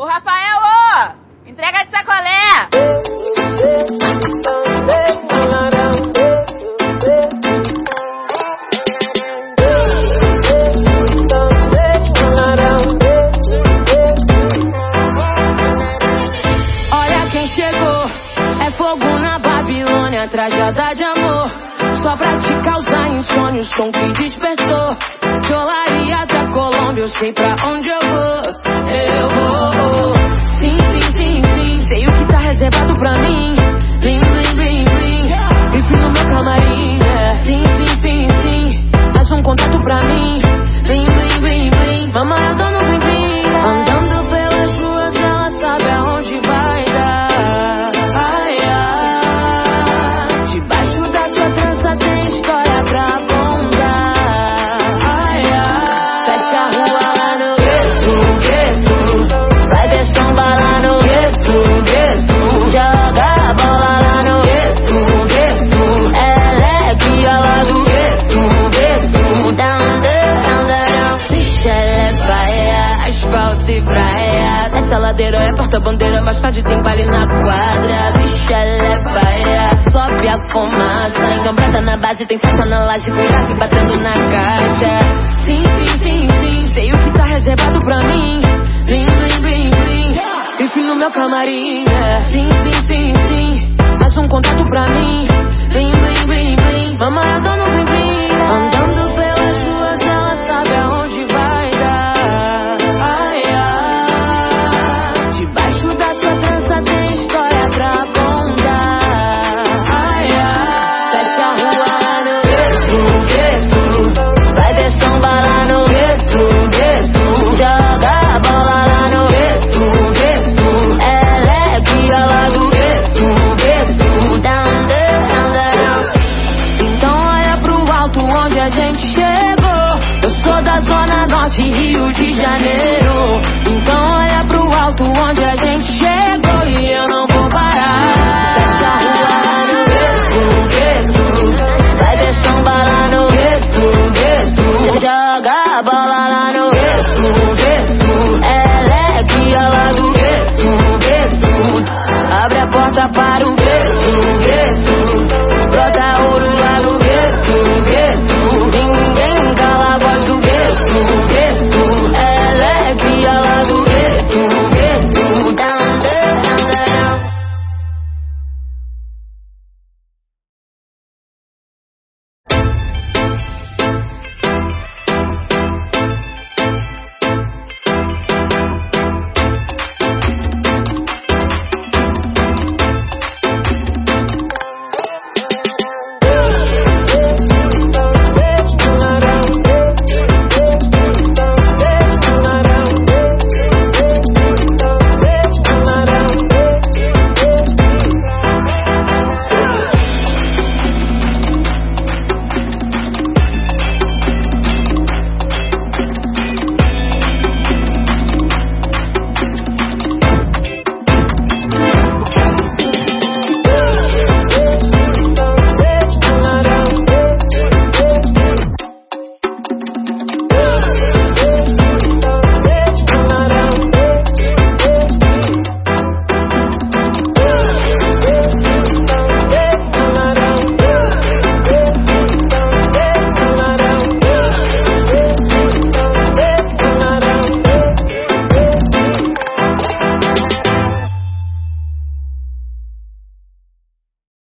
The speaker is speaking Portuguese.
Ô Rafael, ô! Entrega de sacolé! Olha quem chegou, é fogo na Babilônia, trajada de amor. Só pra te causar insônia, o som que despertou. Cholaria da Colômbia, eu sei pra onde eu vou. Eu vou. É porta-bandeira, mais tarde tem baile na quadra. Bicha, ela é sobe a fumaça. Engambada na base, tem força na laje, com rap batendo na caixa. Sim, sim, sim, sim, sei o que tá reservado pra mim. Blim, blim, blim, blim. Enfim, no meu camarim. é. Sim, sim, sim, sim, mais um contato pra mim. Blim, blim, blim, blim. Mamãe, eu tô no blim, blim. Eu sou da zona norte, Rio de Janeiro. Então olha pro alto onde a gente chegou e eu não vou parar. Fecha a no gueto, gueto. Vai ver samba lá no gueto, gueto. Joga a bola lá no gueto, gueto. Ela é guia lá do gueto, gueto. Abre a porta para